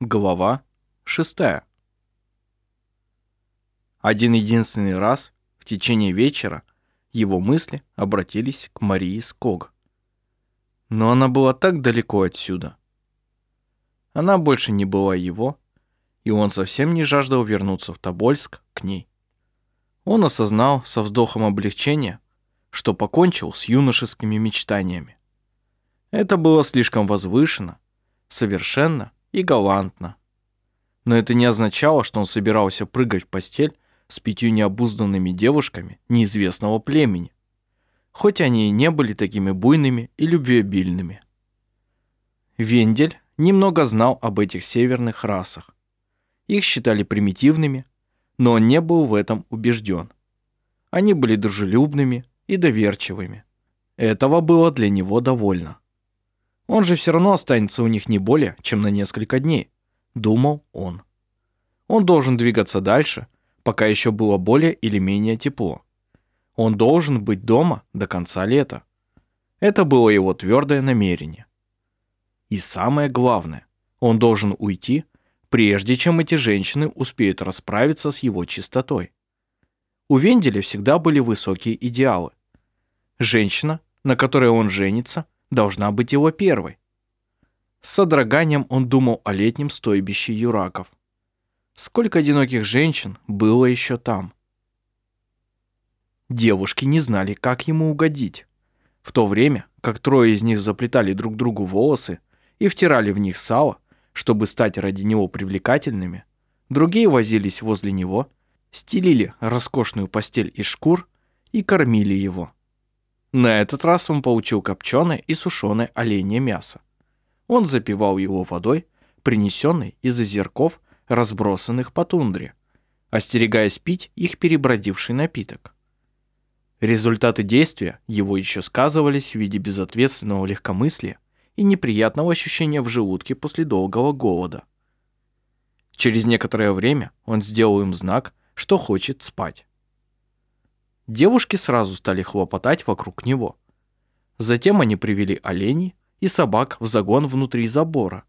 Глава 6. Один единственный раз в течение вечера его мысли обратились к Марии Ског. Но она была так далеко отсюда. Она больше не была его, и он совсем не жаждал вернуться в Тобольск к ней. Он осознал со вздохом облегчения, что покончил с юношескими мечтаниями. Это было слишком возвышенно, совершенно и галантно. Но это не означало, что он собирался прыгать в постель с пятью необузданными девушками неизвестного племени, хоть они и не были такими буйными и любвеобильными. Вендель немного знал об этих северных расах. Их считали примитивными, но он не был в этом убежден. Они были дружелюбными и доверчивыми. Этого было для него довольно. Он же все равно останется у них не более, чем на несколько дней, думал он. Он должен двигаться дальше, пока еще было более или менее тепло. Он должен быть дома до конца лета. Это было его твердое намерение. И самое главное, он должен уйти, прежде чем эти женщины успеют расправиться с его чистотой. У Венделя всегда были высокие идеалы. Женщина, на которой он женится – должна быть его первой. С содроганием он думал о летнем стойбище юраков. Сколько одиноких женщин было еще там? Девушки не знали, как ему угодить. В то время, как трое из них заплетали друг другу волосы и втирали в них сало, чтобы стать ради него привлекательными, другие возились возле него, стелили роскошную постель из шкур и кормили его. На этот раз он получил копченое и сушеное оленье мясо. Он запивал его водой, принесенной из озерков, разбросанных по тундре, остерегаясь пить их перебродивший напиток. Результаты действия его еще сказывались в виде безответственного легкомыслия и неприятного ощущения в желудке после долгого голода. Через некоторое время он сделал им знак, что хочет спать. Девушки сразу стали хлопотать вокруг него. Затем они привели оленей и собак в загон внутри забора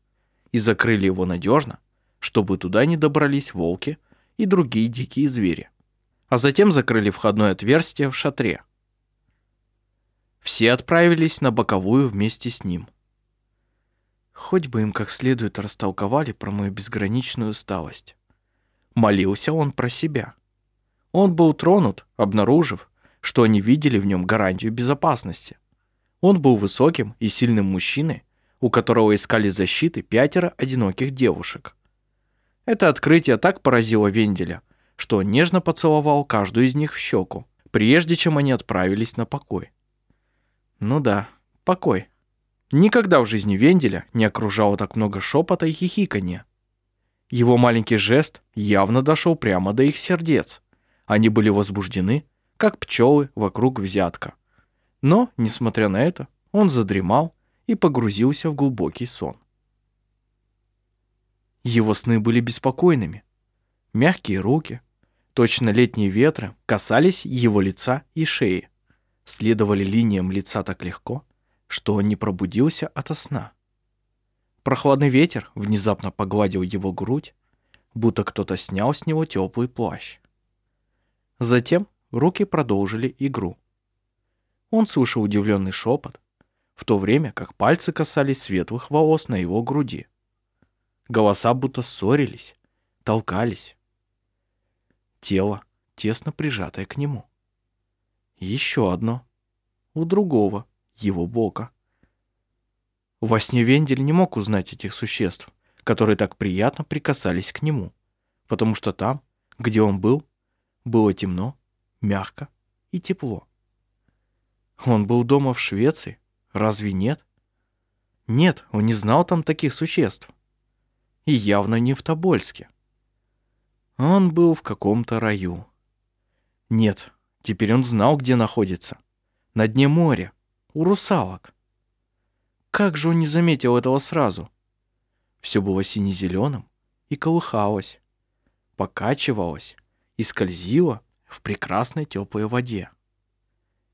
и закрыли его надежно, чтобы туда не добрались волки и другие дикие звери. А затем закрыли входное отверстие в шатре. Все отправились на боковую вместе с ним. Хоть бы им как следует растолковали про мою безграничную усталость. Молился он про себя. Он был тронут, обнаружив, что они видели в нем гарантию безопасности. Он был высоким и сильным мужчиной, у которого искали защиты пятеро одиноких девушек. Это открытие так поразило Венделя, что он нежно поцеловал каждую из них в щеку, прежде чем они отправились на покой. Ну да, покой. Никогда в жизни Венделя не окружало так много шепота и хихиканья. Его маленький жест явно дошел прямо до их сердец – они были возбуждены, как пчелы вокруг взятка. Но, несмотря на это, он задремал и погрузился в глубокий сон. Его сны были беспокойными. Мягкие руки, точно летние ветры, касались его лица и шеи, следовали линиям лица так легко, что он не пробудился ото сна. Прохладный ветер внезапно погладил его грудь, будто кто-то снял с него теплый плащ. Затем руки продолжили игру. Он слышал удивленный шепот, в то время как пальцы касались светлых волос на его груди. Голоса будто ссорились, толкались. Тело, тесно прижатое к нему. Еще одно. У другого, его бока. Во сне Вендель не мог узнать этих существ, которые так приятно прикасались к нему, потому что там, где он был, было темно, мягко и тепло. Он был дома в Швеции, разве нет? Нет, он не знал там таких существ. И явно не в Тобольске. Он был в каком-то раю. Нет, теперь он знал, где находится. На дне моря, у русалок. Как же он не заметил этого сразу? Все было сине-зеленым и колыхалось, покачивалось, и скользила в прекрасной теплой воде.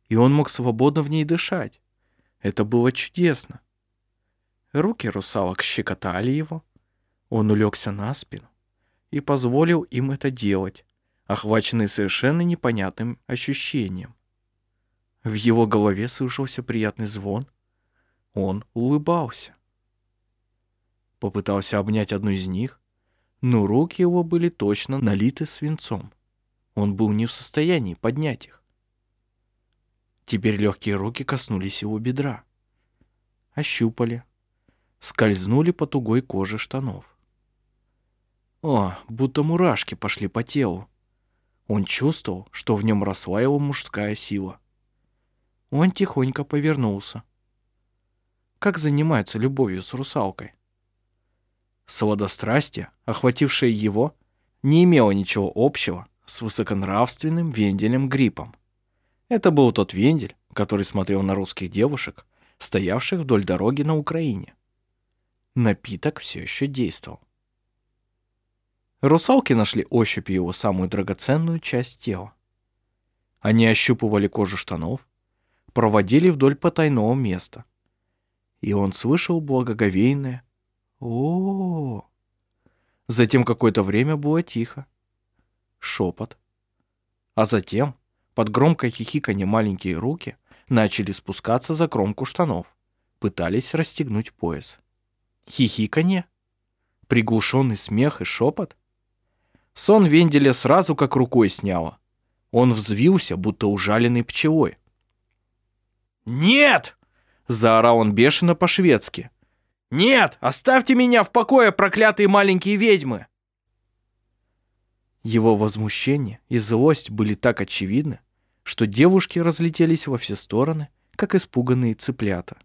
И он мог свободно в ней дышать. Это было чудесно. Руки русалок щекотали его, Он улегся на спину и позволил им это делать, охваченный совершенно непонятным ощущением. В его голове слышался приятный звон. Он улыбался. Попытался обнять одну из них, но руки его были точно налиты свинцом. Он был не в состоянии поднять их. Теперь легкие руки коснулись его бедра. Ощупали. Скользнули по тугой коже штанов. О, будто мурашки пошли по телу. Он чувствовал, что в нем росла его мужская сила. Он тихонько повернулся. Как занимается любовью с русалкой? Сладострастие, охватившее его, не имело ничего общего с высоконравственным Венделем Гриппом. Это был тот Вендель, который смотрел на русских девушек, стоявших вдоль дороги на Украине. Напиток все еще действовал. Русалки нашли ощупью его самую драгоценную часть тела. Они ощупывали кожу штанов, проводили вдоль потайного места. И он слышал благоговейное о, -о, -о, Затем какое-то время было тихо. Шепот. А затем, под громкое хихиканье маленькие руки начали спускаться за кромку штанов, пытались расстегнуть пояс. Хихиканье? Приглушенный смех и шепот? Сон Венделя сразу как рукой сняло. Он взвился, будто ужаленный пчелой. «Нет!» — заорал он бешено по-шведски. «Нет! Оставьте меня в покое, проклятые маленькие ведьмы!» Его возмущение и злость были так очевидны, что девушки разлетелись во все стороны, как испуганные цыплята.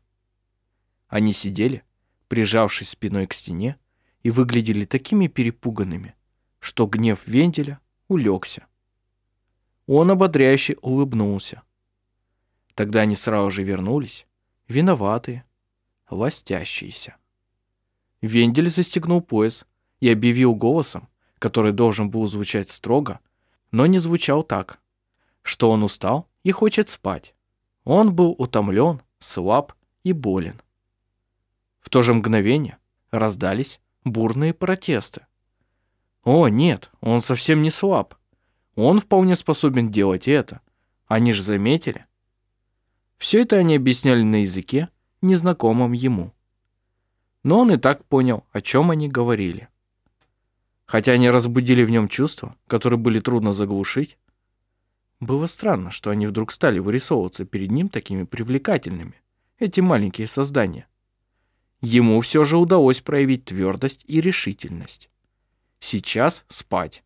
Они сидели, прижавшись спиной к стене, и выглядели такими перепуганными, что гнев Венделя улегся. Он ободряюще улыбнулся. Тогда они сразу же вернулись, виноватые, ластящиеся. Вендель застегнул пояс и объявил голосом, который должен был звучать строго, но не звучал так, что он устал и хочет спать. Он был утомлен, слаб и болен. В то же мгновение раздались бурные протесты. О, нет, он совсем не слаб. Он вполне способен делать это. Они же заметили. Все это они объясняли на языке, незнакомом ему. Но он и так понял, о чем они говорили. Хотя они разбудили в нем чувства, которые были трудно заглушить, было странно, что они вдруг стали вырисовываться перед ним такими привлекательными, эти маленькие создания. Ему все же удалось проявить твердость и решительность. Сейчас спать.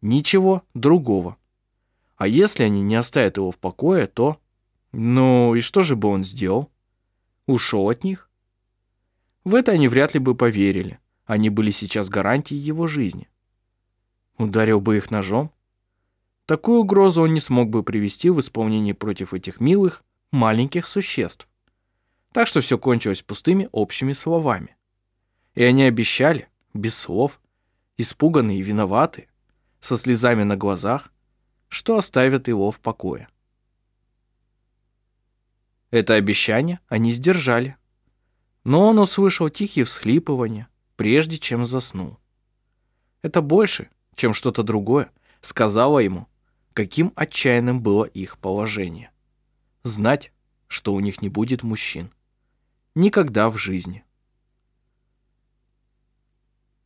Ничего другого. А если они не оставят его в покое, то... Ну и что же бы он сделал? Ушел от них? В это они вряд ли бы поверили. Они были сейчас гарантией его жизни. Ударил бы их ножом? Такую угрозу он не смог бы привести в исполнение против этих милых, маленьких существ. Так что все кончилось пустыми общими словами. И они обещали, без слов, испуганные и виноватые, со слезами на глазах, что оставят его в покое. Это обещание они сдержали. Но он услышал тихие всхлипывания, прежде чем заснул. Это больше, чем что-то другое, сказала ему, каким отчаянным было их положение. Знать, что у них не будет мужчин. Никогда в жизни.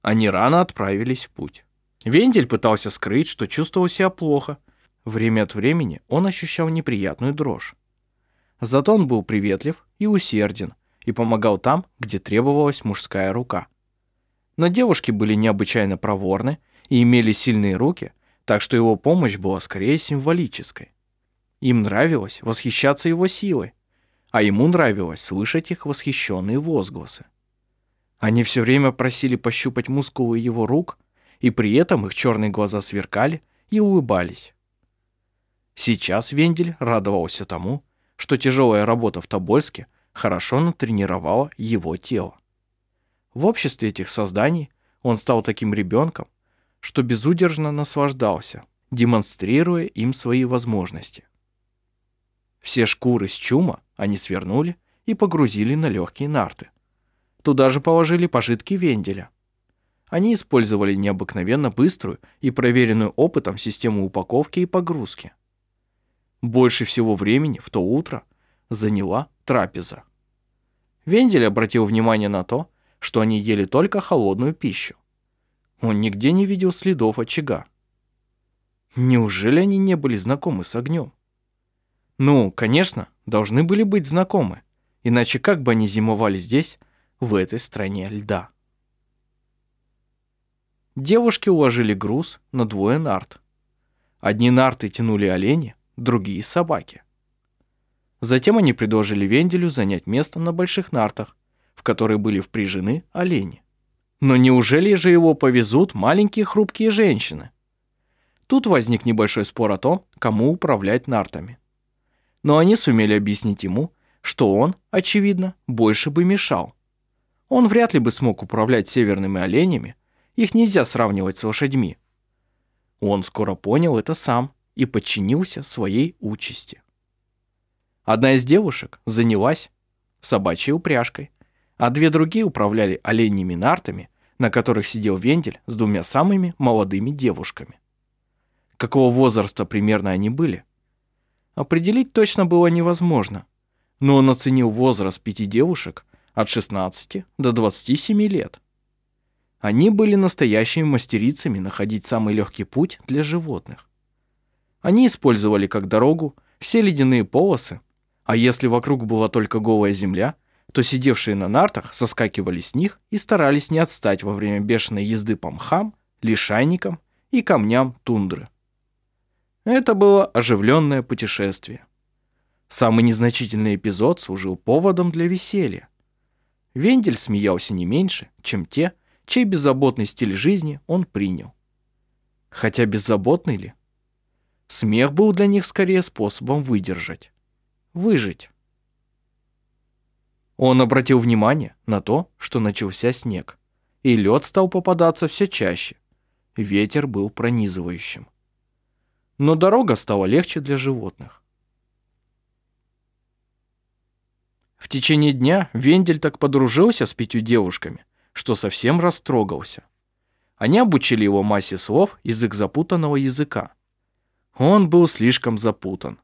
Они рано отправились в путь. Вендель пытался скрыть, что чувствовал себя плохо. Время от времени он ощущал неприятную дрожь. Зато он был приветлив и усерден и помогал там, где требовалась мужская рука. Но девушки были необычайно проворны и имели сильные руки, так что его помощь была скорее символической. Им нравилось восхищаться его силой, а ему нравилось слышать их восхищенные возгласы. Они все время просили пощупать мускулы его рук, и при этом их черные глаза сверкали и улыбались. Сейчас Вендель радовался тому, что тяжелая работа в Тобольске хорошо натренировала его тело. В обществе этих созданий он стал таким ребенком, что безудержно наслаждался, демонстрируя им свои возможности. Все шкуры с чума они свернули и погрузили на легкие нарты. Туда же положили пожитки венделя. Они использовали необыкновенно быструю и проверенную опытом систему упаковки и погрузки. Больше всего времени в то утро заняла трапеза. Вендель обратил внимание на то, что они ели только холодную пищу. Он нигде не видел следов очага. Неужели они не были знакомы с огнем? Ну, конечно, должны были быть знакомы, иначе как бы они зимовали здесь, в этой стране льда? Девушки уложили груз на двое нарт. Одни нарты тянули олени, другие собаки. Затем они предложили Венделю занять место на больших нартах, в которые были впряжены олени. Но неужели же его повезут маленькие хрупкие женщины? Тут возник небольшой спор о том, кому управлять нартами. Но они сумели объяснить ему, что он, очевидно, больше бы мешал. Он вряд ли бы смог управлять северными оленями, их нельзя сравнивать с лошадьми. Он скоро понял это сам и подчинился своей участи. Одна из девушек занялась собачьей упряжкой, а две другие управляли оленьими нартами, на которых сидел Вендель с двумя самыми молодыми девушками. Какого возраста примерно они были? Определить точно было невозможно, но он оценил возраст пяти девушек от 16 до 27 лет. Они были настоящими мастерицами находить самый легкий путь для животных. Они использовали как дорогу все ледяные полосы, а если вокруг была только голая земля – то сидевшие на нартах соскакивали с них и старались не отстать во время бешеной езды по мхам, лишайникам и камням тундры. Это было оживленное путешествие. Самый незначительный эпизод служил поводом для веселья. Вендель смеялся не меньше, чем те, чей беззаботный стиль жизни он принял. Хотя беззаботный ли? Смех был для них скорее способом выдержать. Выжить. Он обратил внимание на то, что начался снег, и лед стал попадаться все чаще. Ветер был пронизывающим. Но дорога стала легче для животных. В течение дня Вендель так подружился с пятью девушками, что совсем растрогался. Они обучили его массе слов из запутанного языка. Он был слишком запутан.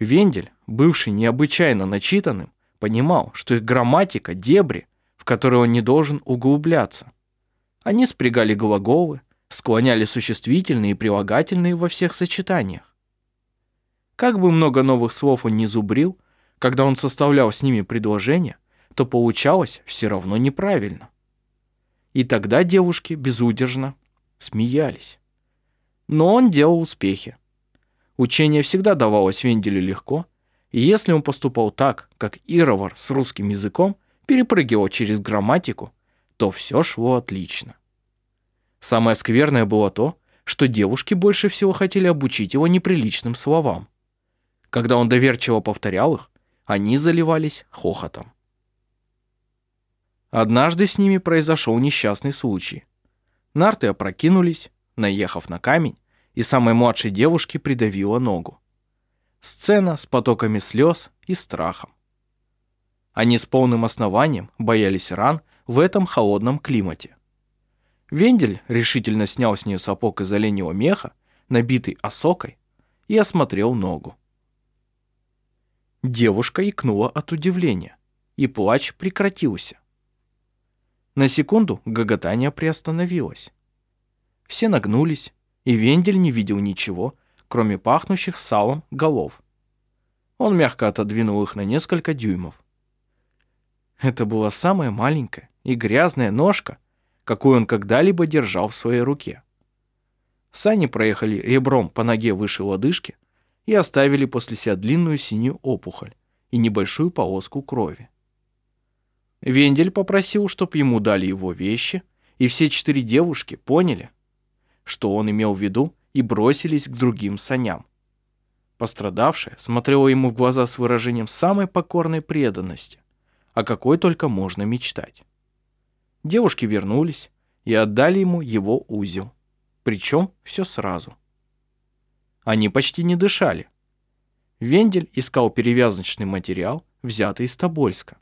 Вендель, бывший необычайно начитанным, понимал, что их грамматика – дебри, в которые он не должен углубляться. Они спрягали глаголы, склоняли существительные и прилагательные во всех сочетаниях. Как бы много новых слов он не зубрил, когда он составлял с ними предложения, то получалось все равно неправильно. И тогда девушки безудержно смеялись. Но он делал успехи. Учение всегда давалось Венделю легко – и если он поступал так, какИровар с русским языком, перепрыгивал через грамматику, то все шло отлично. Самое скверное было то, что девушки больше всего хотели обучить его неприличным словам. Когда он доверчиво повторял их, они заливались хохотом. Однажды с ними произошел несчастный случай. Нарты опрокинулись, наехав на камень, и самой младшей девушке придавило ногу. Сцена с потоками слез и страхом. Они с полным основанием боялись ран в этом холодном климате. Вендель решительно снял с нее сапог из оленьего меха, набитый осокой, и осмотрел ногу. Девушка икнула от удивления, и плач прекратился. На секунду гоготание приостановилось. Все нагнулись, и Вендель не видел ничего, кроме пахнущих салом голов. Он мягко отодвинул их на несколько дюймов. Это была самая маленькая и грязная ножка, какую он когда-либо держал в своей руке. Сани проехали ребром по ноге выше лодыжки и оставили после себя длинную синюю опухоль и небольшую полоску крови. Вендель попросил, чтобы ему дали его вещи, и все четыре девушки поняли, что он имел в виду и бросились к другим саням. Пострадавшая смотрела ему в глаза с выражением самой покорной преданности, о какой только можно мечтать. Девушки вернулись и отдали ему его узел, причем все сразу. Они почти не дышали. Вендель искал перевязочный материал, взятый из Тобольска.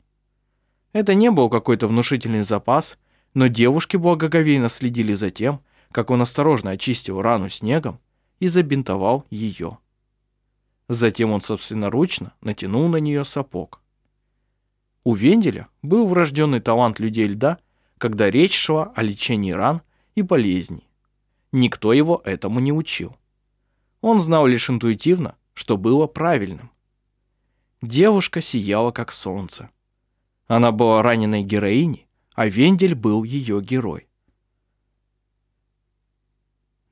Это не был какой-то внушительный запас, Но девушки благоговейно следили за тем, как он осторожно очистил рану снегом и забинтовал ее. Затем он собственноручно натянул на нее сапог. У Венделя был врожденный талант людей льда, когда речь шла о лечении ран и болезней. Никто его этому не учил. Он знал лишь интуитивно, что было правильным. Девушка сияла, как солнце. Она была раненой героиней, а Вендель был ее герой.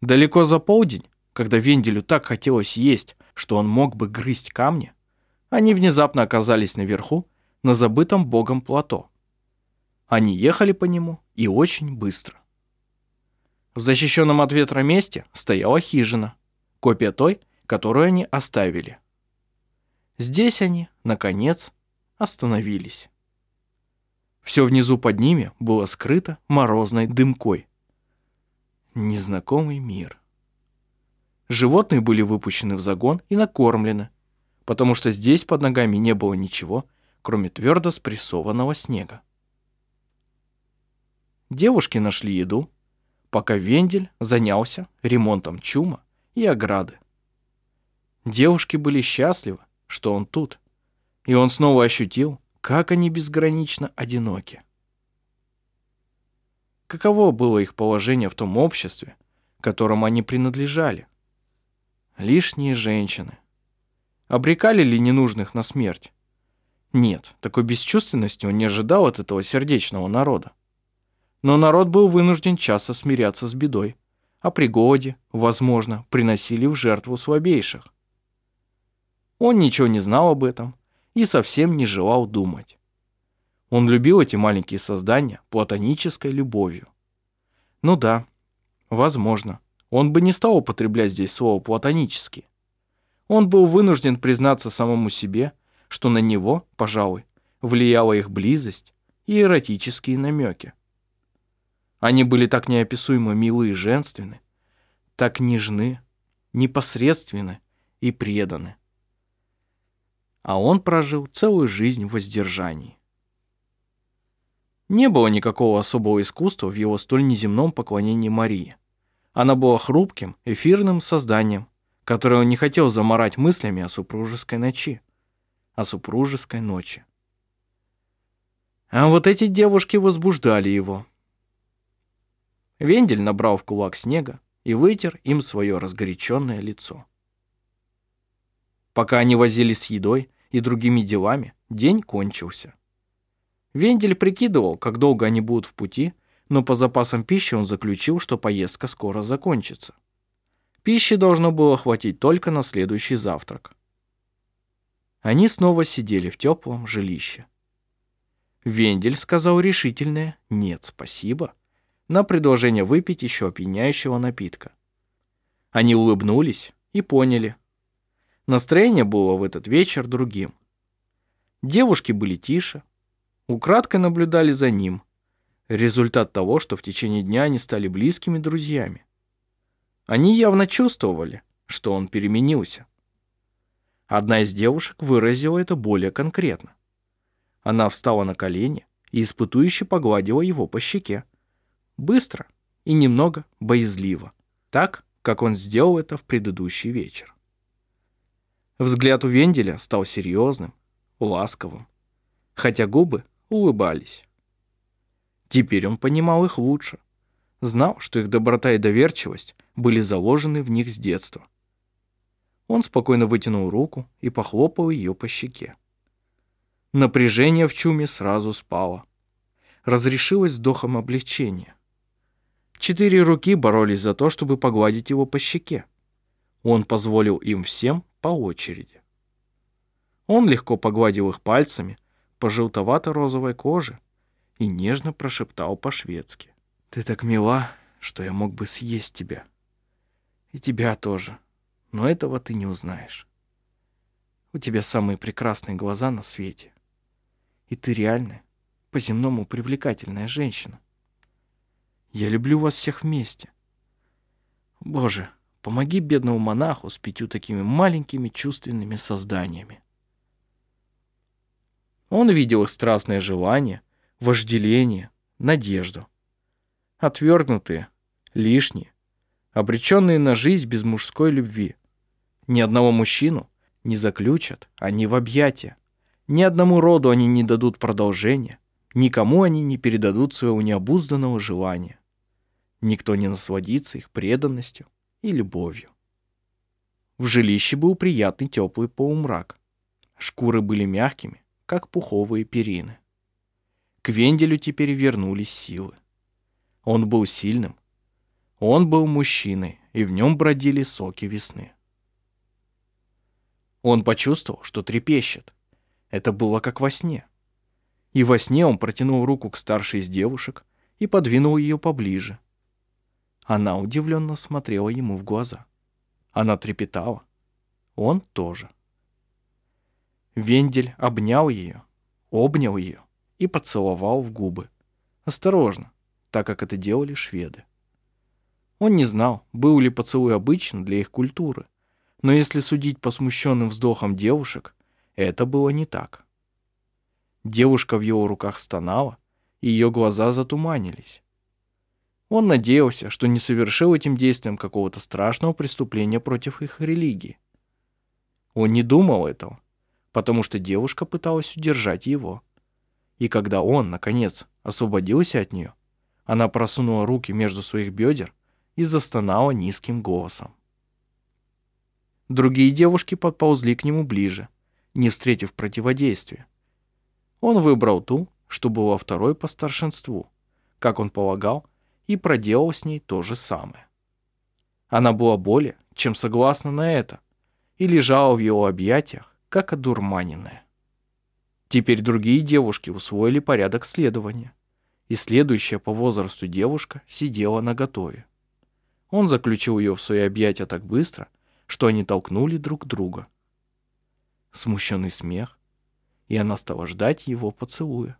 Далеко за полдень, когда Венделю так хотелось есть, что он мог бы грызть камни, они внезапно оказались наверху, на забытом богом плато. Они ехали по нему и очень быстро. В защищенном от ветра месте стояла хижина, копия той, которую они оставили. Здесь они, наконец, остановились. Все внизу под ними было скрыто морозной дымкой. Незнакомый мир. Животные были выпущены в загон и накормлены, потому что здесь под ногами не было ничего, кроме твердо спрессованного снега. Девушки нашли еду, пока Вендель занялся ремонтом чума и ограды. Девушки были счастливы, что он тут, и он снова ощутил, как они безгранично одиноки. Каково было их положение в том обществе, которому они принадлежали? Лишние женщины. Обрекали ли ненужных на смерть? Нет, такой бесчувственности он не ожидал от этого сердечного народа. Но народ был вынужден часто смиряться с бедой, а при голоде, возможно, приносили в жертву слабейших. Он ничего не знал об этом и совсем не желал думать. Он любил эти маленькие создания платонической любовью. Ну да, возможно, он бы не стал употреблять здесь слово «платонический». Он был вынужден признаться самому себе – что на него, пожалуй, влияла их близость и эротические намеки. Они были так неописуемо милы и женственны, так нежны, непосредственны и преданы. А он прожил целую жизнь в воздержании. Не было никакого особого искусства в его столь неземном поклонении Марии. Она была хрупким, эфирным созданием, которое он не хотел заморать мыслями о супружеской ночи о супружеской ночи. А вот эти девушки возбуждали его. Вендель набрал в кулак снега и вытер им свое разгоряченное лицо. Пока они возились с едой и другими делами, день кончился. Вендель прикидывал, как долго они будут в пути, но по запасам пищи он заключил, что поездка скоро закончится. Пищи должно было хватить только на следующий завтрак. Они снова сидели в теплом жилище. Вендель сказал решительное «нет, спасибо» на предложение выпить еще опьяняющего напитка. Они улыбнулись и поняли. Настроение было в этот вечер другим. Девушки были тише, украдкой наблюдали за ним. Результат того, что в течение дня они стали близкими друзьями. Они явно чувствовали, что он переменился. Одна из девушек выразила это более конкретно. Она встала на колени и испытующе погладила его по щеке. Быстро и немного боязливо, так, как он сделал это в предыдущий вечер. Взгляд у Венделя стал серьезным, ласковым, хотя губы улыбались. Теперь он понимал их лучше, знал, что их доброта и доверчивость были заложены в них с детства. Он спокойно вытянул руку и похлопал ее по щеке. Напряжение в чуме сразу спало. Разрешилось вздохом облегчения. Четыре руки боролись за то, чтобы погладить его по щеке. Он позволил им всем по очереди. Он легко погладил их пальцами по желтовато-розовой коже и нежно прошептал по-шведски. «Ты так мила, что я мог бы съесть тебя. И тебя тоже но этого ты не узнаешь. У тебя самые прекрасные глаза на свете. И ты реальная, по-земному привлекательная женщина. Я люблю вас всех вместе. Боже, помоги бедному монаху с пятью такими маленькими чувственными созданиями. Он видел их страстное желание, вожделение, надежду. отвергнутые, лишние, обреченные на жизнь без мужской любви. Ни одного мужчину не заключат они в объятия, ни одному роду они не дадут продолжения, никому они не передадут своего необузданного желания. Никто не насладится их преданностью и любовью. В жилище был приятный теплый полумрак. Шкуры были мягкими, как пуховые перины. К Венделю теперь вернулись силы. Он был сильным. Он был мужчиной, и в нем бродили соки весны. Он почувствовал, что трепещет. Это было как во сне. И во сне он протянул руку к старшей из девушек и подвинул ее поближе. Она удивленно смотрела ему в глаза. Она трепетала. Он тоже. Вендель обнял ее, обнял ее и поцеловал в губы. Осторожно, так как это делали шведы. Он не знал, был ли поцелуй обычен для их культуры, но если судить по смущенным вздохам девушек, это было не так. Девушка в его руках стонала, и ее глаза затуманились. Он надеялся, что не совершил этим действием какого-то страшного преступления против их религии. Он не думал этого, потому что девушка пыталась удержать его. И когда он, наконец, освободился от нее, она просунула руки между своих бедер и застонала низким голосом. Другие девушки подползли к нему ближе, не встретив противодействия. Он выбрал ту, что была второй по старшинству, как он полагал, и проделал с ней то же самое. Она была более, чем согласна на это, и лежала в его объятиях, как одурманенная. Теперь другие девушки усвоили порядок следования, и следующая по возрасту девушка сидела наготове. Он заключил ее в свои объятия так быстро, что они толкнули друг друга. Смущенный смех, и она стала ждать его поцелуя.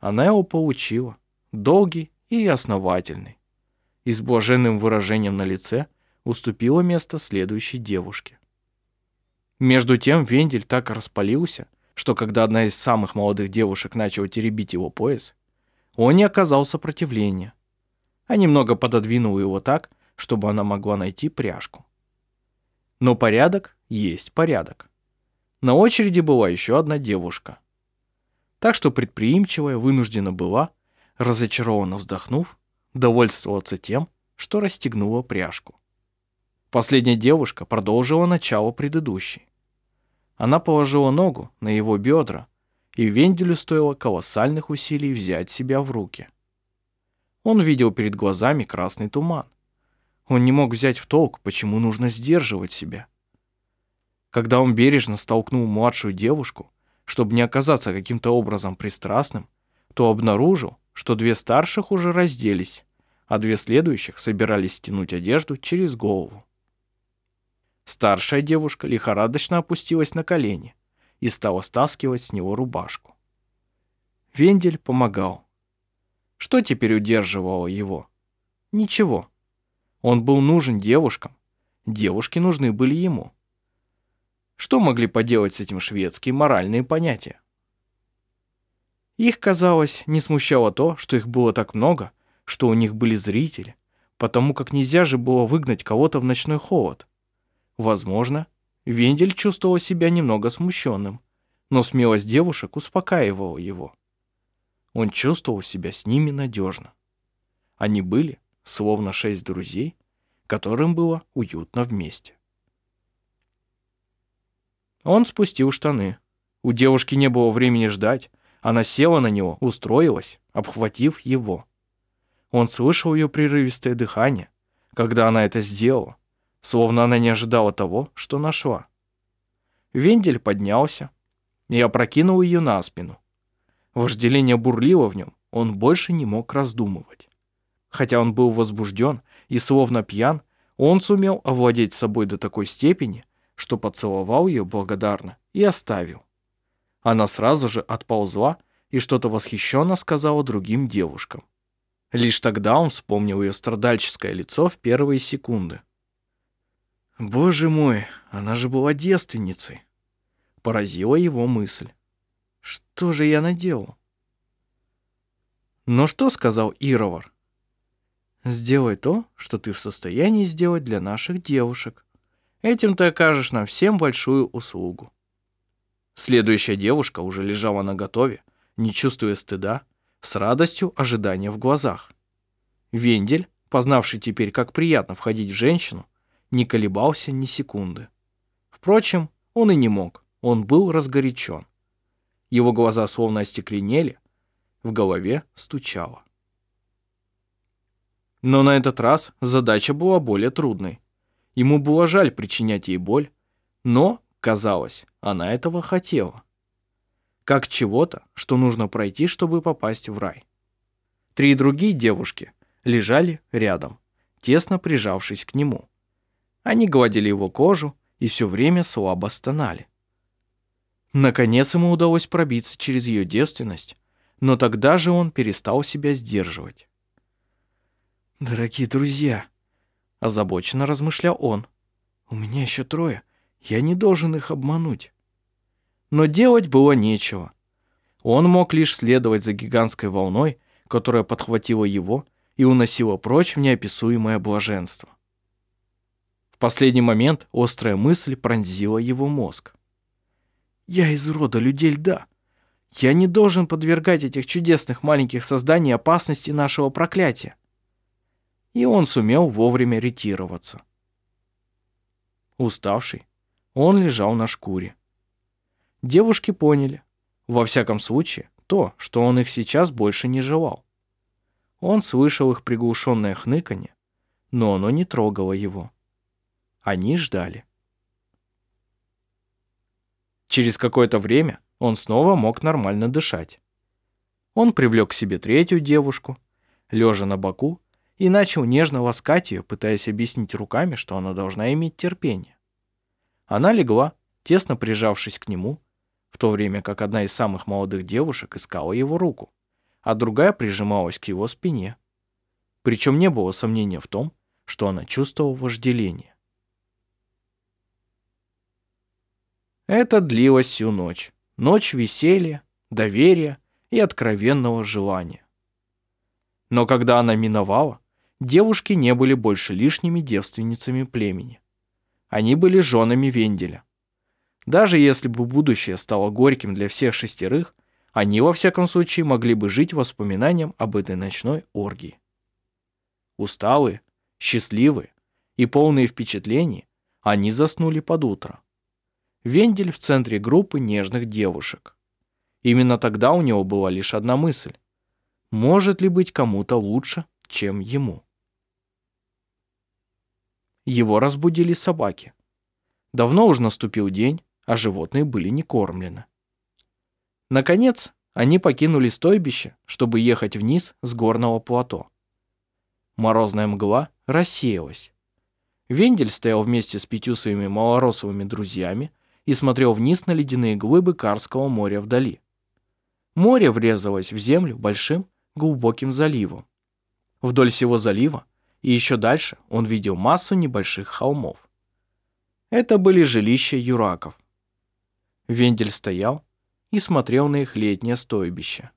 Она его получила, долгий и основательный, и с блаженным выражением на лице уступила место следующей девушке. Между тем Вендель так распалился, что когда одна из самых молодых девушек начала теребить его пояс, он не оказал сопротивления, а немного пододвинул его так, чтобы она могла найти пряжку. Но порядок есть порядок. На очереди была еще одна девушка. Так что предприимчивая вынуждена была разочарованно вздохнув, довольствоваться тем, что расстегнула пряжку. Последняя девушка продолжила начало предыдущей. Она положила ногу на его бедра, и Венделю стоило колоссальных усилий взять себя в руки. Он видел перед глазами красный туман. Он не мог взять в толк, почему нужно сдерживать себя. Когда он бережно столкнул младшую девушку, чтобы не оказаться каким-то образом пристрастным, то обнаружил, что две старших уже разделись, а две следующих собирались стянуть одежду через голову. Старшая девушка лихорадочно опустилась на колени и стала стаскивать с него рубашку. Вендель помогал. Что теперь удерживало его? Ничего. Он был нужен девушкам, девушки нужны были ему. Что могли поделать с этим шведские моральные понятия? Их, казалось, не смущало то, что их было так много, что у них были зрители, потому как нельзя же было выгнать кого-то в ночной холод. Возможно, Вендель чувствовал себя немного смущенным, но смелость девушек успокаивала его. Он чувствовал себя с ними надежно. Они были словно шесть друзей, которым было уютно вместе. Он спустил штаны. У девушки не было времени ждать, она села на него, устроилась, обхватив его. Он слышал ее прерывистое дыхание, когда она это сделала, словно она не ожидала того, что нашла. Вендель поднялся и опрокинул ее на спину. Вожделение бурлило в нем, он больше не мог раздумывать. Хотя он был возбужден и словно пьян, он сумел овладеть собой до такой степени, что поцеловал ее благодарно и оставил. Она сразу же отползла и что-то восхищенно сказала другим девушкам. Лишь тогда он вспомнил ее страдальческое лицо в первые секунды. «Боже мой, она же была девственницей!» Поразила его мысль. «Что же я наделал?» «Но что сказалИровар? Сделай то, что ты в состоянии сделать для наших девушек. Этим ты окажешь нам всем большую услугу. Следующая девушка уже лежала на готове, не чувствуя стыда, с радостью ожидания в глазах. Вендель, познавший теперь, как приятно входить в женщину, не колебался ни секунды. Впрочем, он и не мог, он был разгорячен. Его глаза словно остекленели, в голове стучало. Но на этот раз задача была более трудной. Ему было жаль причинять ей боль, но, казалось, она этого хотела. Как чего-то, что нужно пройти, чтобы попасть в рай. Три другие девушки лежали рядом, тесно прижавшись к нему. Они гладили его кожу и все время слабо стонали. Наконец ему удалось пробиться через ее девственность, но тогда же он перестал себя сдерживать. «Дорогие друзья», — озабоченно размышлял он, — «у меня еще трое, я не должен их обмануть». Но делать было нечего. Он мог лишь следовать за гигантской волной, которая подхватила его и уносила прочь в неописуемое блаженство. Последний момент острая мысль пронзила его мозг. «Я из рода людей льда. Я не должен подвергать этих чудесных маленьких созданий опасности нашего проклятия». И он сумел вовремя ретироваться. Уставший, он лежал на шкуре. Девушки поняли, во всяком случае, то, что он их сейчас больше не желал. Он слышал их приглушенное хныканье, но оно не трогало его. Они ждали. Через какое-то время он снова мог нормально дышать. Он привлек к себе третью девушку, лежа на боку, и начал нежно ласкать ее, пытаясь объяснить руками, что она должна иметь терпение. Она легла, тесно прижавшись к нему, в то время как одна из самых молодых девушек искала его руку а другая прижималась к его спине. Причем не было сомнения в том, что она чувствовала вожделение. Это длилось всю ночь. Ночь веселья, доверия и откровенного желания. Но когда она миновала, девушки не были больше лишними девственницами племени. Они были женами Венделя. Даже если бы будущее стало горьким для всех шестерых, они, во всяком случае, могли бы жить воспоминанием об этой ночной оргии. Усталые, счастливые и полные впечатлений, они заснули под утро. Вендель в центре группы нежных девушек. Именно тогда у него была лишь одна мысль. Может ли быть кому-то лучше, чем ему? Его разбудили собаки. Давно уже наступил день, а животные были не кормлены. Наконец, они покинули стойбище, чтобы ехать вниз с горного плато. Морозная мгла рассеялась. Вендель стоял вместе с пятью своими малоросовыми друзьями и смотрел вниз на ледяные глыбы Карского моря вдали. Море врезалось в землю большим глубоким заливом. Вдоль всего залива и еще дальше он видел массу небольших холмов. Это были жилища юраков. Вендель стоял, и смотрел на их летнее стойбище.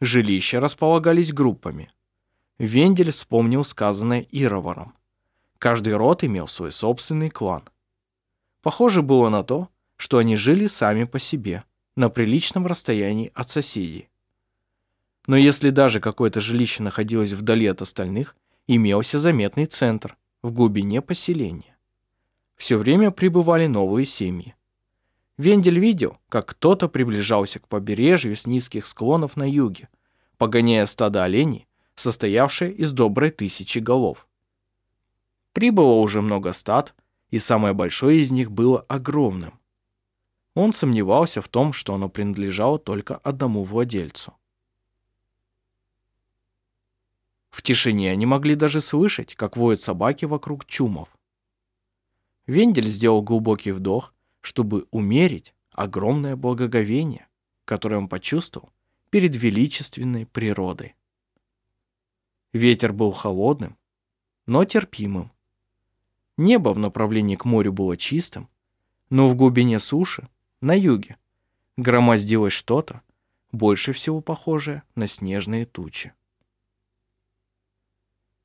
Жилища располагались группами. Вендель вспомнил сказанноеИроваром. Каждый род имел свой собственный клан. Похоже было на то, что они жили сами по себе, на приличном расстоянии от соседей. Но если даже какое-то жилище находилось вдали от остальных, имелся заметный центр в глубине поселения. Все время прибывали новые семьи. Вендель видел, как кто-то приближался к побережью с низких склонов на юге, погоняя стадо оленей, состоявшее из доброй тысячи голов. Прибыло уже много стад, и самое большое из них было огромным. Он сомневался в том, что оно принадлежало только одному владельцу. В тишине они могли даже слышать, как воют собаки вокруг чумов. Вендель сделал глубокий вдох чтобы умерить огромное благоговение, которое он почувствовал перед величественной природой. Ветер был холодным, но терпимым. Небо в направлении к морю было чистым, но в глубине суши, на юге, громоздилось что-то, больше всего похожее на снежные тучи.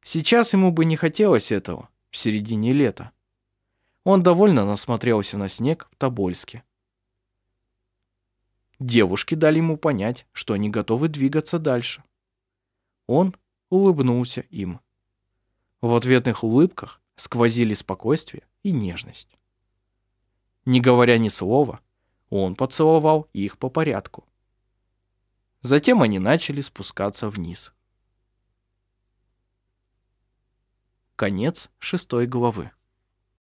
Сейчас ему бы не хотелось этого в середине лета. Он довольно насмотрелся на снег в Тобольске. Девушки дали ему понять, что они готовы двигаться дальше. Он улыбнулся им. В ответных улыбках сквозили спокойствие и нежность. Не говоря ни слова, он поцеловал их по порядку. Затем они начали спускаться вниз. Конец шестой главы.